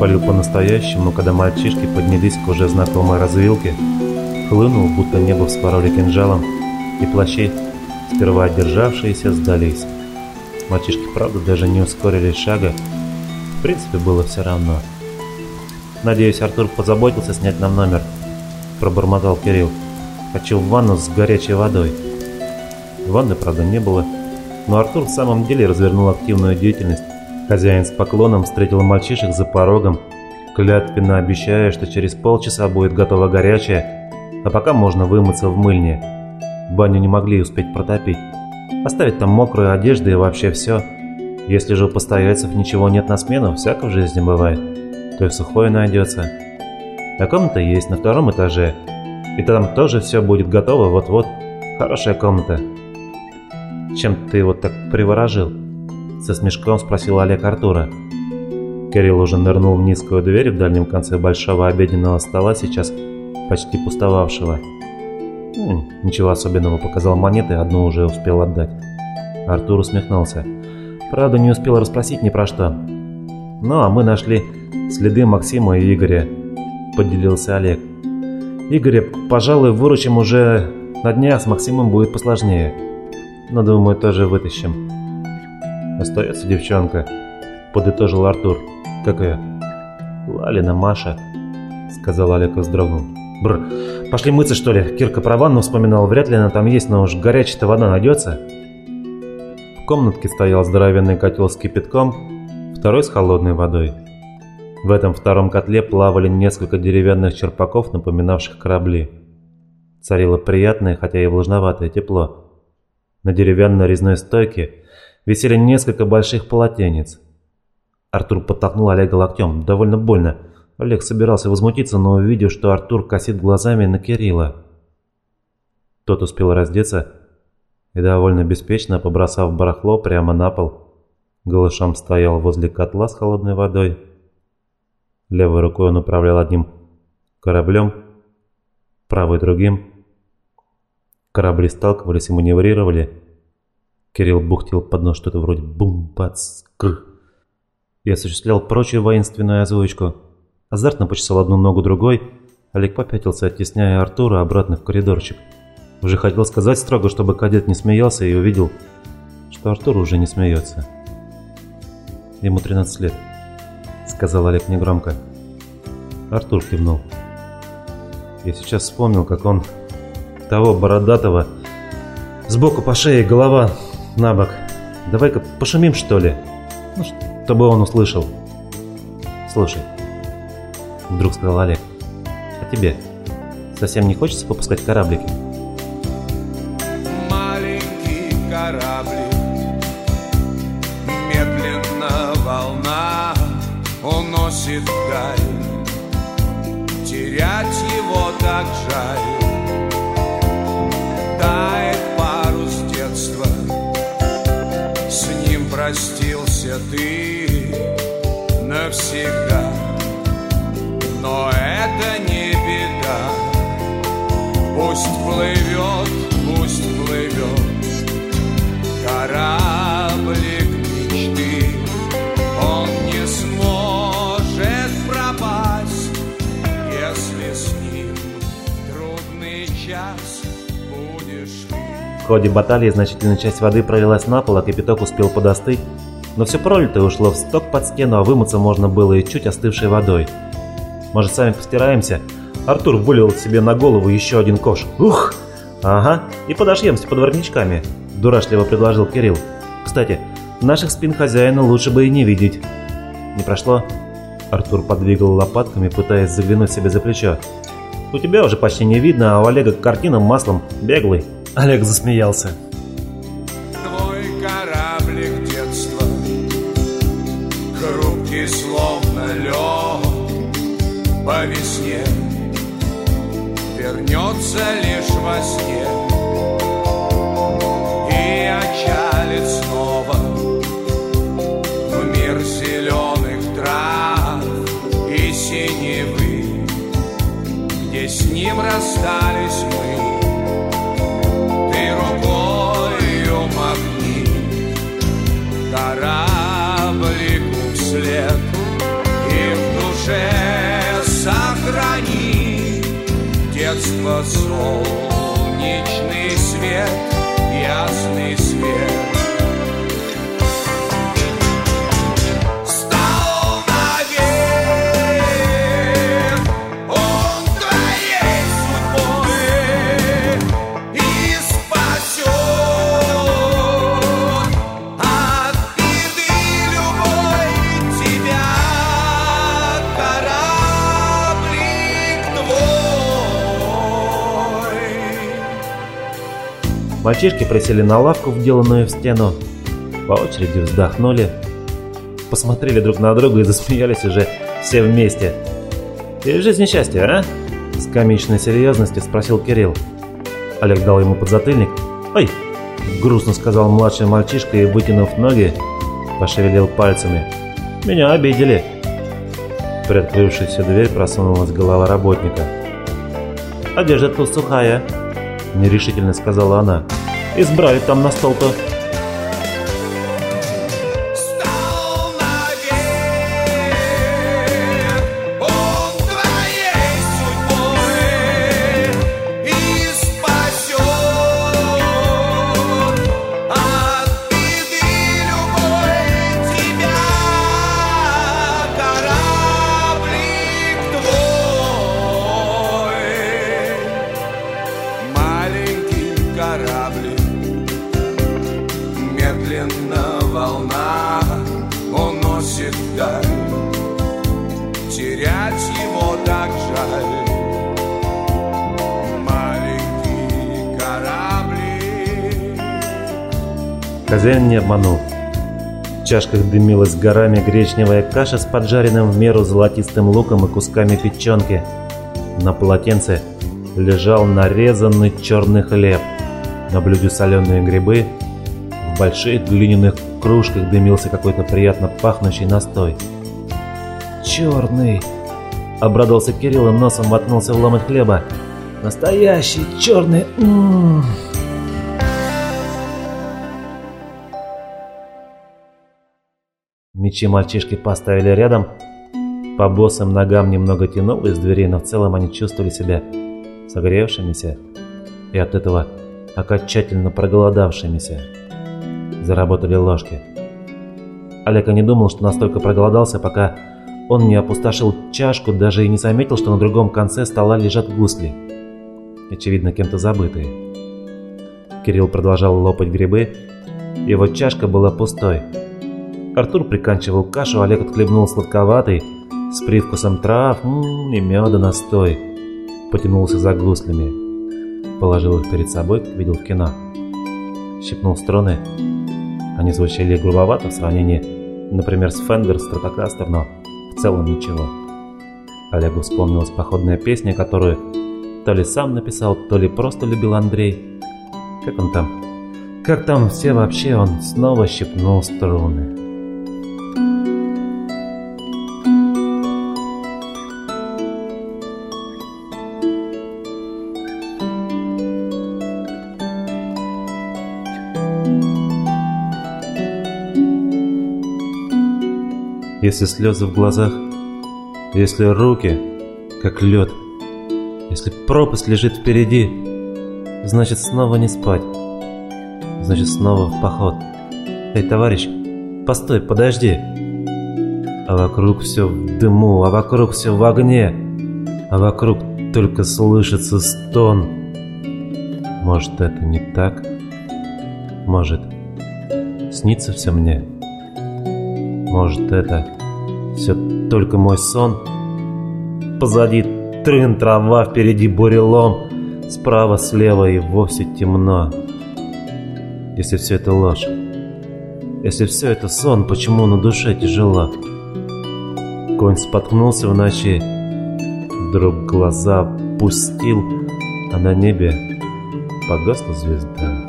Полил по-настоящему, когда мальчишки поднялись к уже знакомой развилке. Хлынул, будто небо вспороли кинжалом, и плащи, сперва державшиеся, сдались. Мальчишки, правда, даже не ускорили шага. В принципе, было все равно. «Надеюсь, Артур позаботился снять нам номер», – пробормотал Кирилл. «Хочу в ванну с горячей водой». Ванны, правда, не было, но Артур в самом деле развернул активную деятельность. Хозяин с поклоном встретил мальчишек за порогом, клятвенно обещая, что через полчаса будет готова горячая, а пока можно вымыться в мыльне. Баню не могли успеть протопить. Оставить там мокрые одежды и вообще все. Если же у постояльцев ничего нет на смену, всяко в жизни бывает, то и сухое найдется. А комната есть на втором этаже, и там тоже все будет готово вот-вот. Хорошая комната. Чем ты его так приворожил? Со смешком спросил Олег Артура. Кирилл уже нырнул в низкую дверь в дальнем конце большого обеденного стола, сейчас почти пустовавшего. Ничего особенного, показал монеты, одну уже успел отдать. Артур усмехнулся. Правда, не успел расспросить ни про что. Ну, а мы нашли следы Максима и Игоря, поделился Олег. Игоря, пожалуй, выручим уже на днях, с Максимом будет посложнее. Но, думаю, тоже вытащим. Остается девчонка, подытожил Артур. Как ее? Лалина Маша, сказал Олег и вздрогнул. Бр, пошли мыться что ли? Кирка про ванну вспоминал, вряд ли она там есть, но уж горячая-то вода найдется. В комнатке стоял здоровенный котел с кипятком, второй с холодной водой. В этом втором котле плавали несколько деревянных черпаков, напоминавших корабли. Царило приятное, хотя и влажноватое тепло. На деревянной резной стойке висели несколько больших полотенец. Артур подтолкнул Олега локтем, довольно больно. Олег собирался возмутиться, но увидев, что Артур косит глазами на Кирилла. Тот успел раздеться и довольно беспечно, побросав барахло прямо на пол, голышом стоял возле котла с холодной водой. Левой рукой он управлял одним кораблем, правой другим. Корабли сталкивались и маневрировали. Кирилл бухтел под нос что-то вроде бум-бац-кр и осуществлял прочую воинственную озвучку. Азартно почесал одну ногу другой. Олег попятился, оттесняя Артура обратно в коридорчик. Уже хотел сказать строго, чтобы кадет не смеялся, и увидел, что Артур уже не смеется. Ему 13 лет, сказал Олег негромко. Артур кивнул. Я сейчас вспомнил, как он того бородатого сбоку по шее голова на бок. Давай-ка пошумим, что ли? Ну, чтобы он услышал. Слушай, вдруг сказал Олег, а тебе совсем не хочется попускать кораблики? кораблик Медленно волна уносит вдаль Терять его так жаль Тает простился ты навсегда. Но это не беда. Пусть плывет, пусть плывет кораблик В ходе баталии значительная часть воды пролилась на пол, а кипяток успел подостыть. Но все пролитое ушло в сток под стену, а вымыться можно было и чуть остывшей водой. Может, сами постираемся? Артур вылил себе на голову еще один кош. Ух! Ага, и подошьемся под воротничками дурашливо предложил Кирилл. «Кстати, наших спин хозяина лучше бы и не видеть». «Не прошло?» Артур подвигал лопатками, пытаясь заглянуть себе за плечо. «У тебя уже почти не видно, а у Олега картина маслом беглый». Олег засмеялся. Твой кораблик детства. Хрупкий, словно лед. По весне Вернется лишь во сне детства солнечный свет, ясный свет. Мальчишки присели на лавку, вделанную в стену, по очереди вздохнули, посмотрели друг на друга и засмеялись уже все вместе. «И жизнь несчастье, а?» С комичной серьезностью спросил Кирилл. Олег дал ему подзатыльник. «Ой!» Грустно сказал младший мальчишка и, вытянув ноги, пошевелил пальцами. «Меня обидели!» В приоткрывшуюся дверь просунулась голова работника. «Одежда тут сухая», — нерешительно сказала она. «Избрали там на стол-то». Его так жаль Маленький кораблик Хозяин не обманул. В чашках дымилась горами гречневая каша с поджаренным в меру золотистым луком и кусками печенки. На полотенце лежал нарезанный черный хлеб. На блюде соленые грибы. В больших глиняных кружках дымился какой-то приятно пахнущий настой. «Черный!» — обрадовался Кирилл и носом воткнулся в ломоть хлеба. «Настоящий черный! М -м -м. Мечи мальчишки поставили рядом. По босым ногам немного тянуло из дверей, но в целом они чувствовали себя согревшимися и от этого окончательно проголодавшимися. Заработали ложки. Олег не думал, что настолько проголодался, пока он не опустошил чашку, даже и не заметил, что на другом конце стола лежат гусли. Очевидно, кем-то забытые. Кирилл продолжал лопать грибы, его чашка была пустой. Артур приканчивал кашу, Олег отхлебнул сладковатый, с привкусом трав м -м, и меда настой. Потянулся за гуслями. Положил их перед собой, как видел в кино. Щипнул струны. Они звучали грубовато в сравнении, например, с Фендер Стратокастер, но целом ничего. Олегу вспомнилась походная песня, которую то ли сам написал, то ли просто любил Андрей. Как он там? Как там все вообще? Он снова щипнул струны. Если слезы в глазах, если руки, как лед, если пропасть лежит впереди, значит снова не спать, значит снова в поход. Эй, товарищ, постой, подожди. А вокруг все в дыму, а вокруг все в огне, а вокруг только слышится стон. Может, это не так? Может, снится все мне? Может, это все только мой сон? Позади трын, трава, впереди бурелом, справа, слева и вовсе темно. Если все это ложь, если все это сон, почему на душе тяжело? Конь споткнулся в ночи, вдруг глаза пустил, а на небе погасла звезда.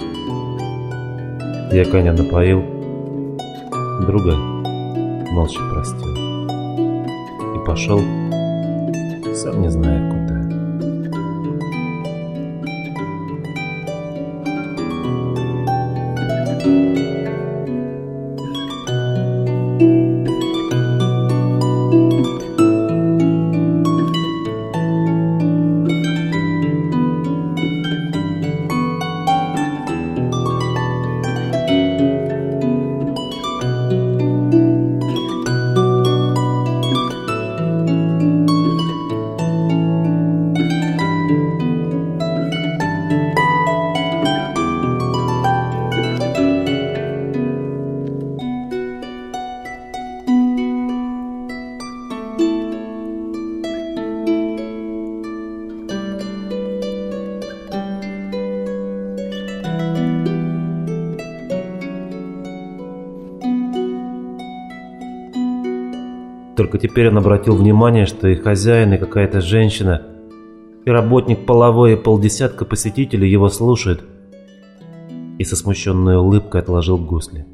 Я коня напоил, друга молча простил пошел, сам не зная куда. Только теперь он обратил внимание, что и хозяин, и какая-то женщина, и работник половой, и полдесятка посетителей его слушают, и со смущенной улыбкой отложил гусли.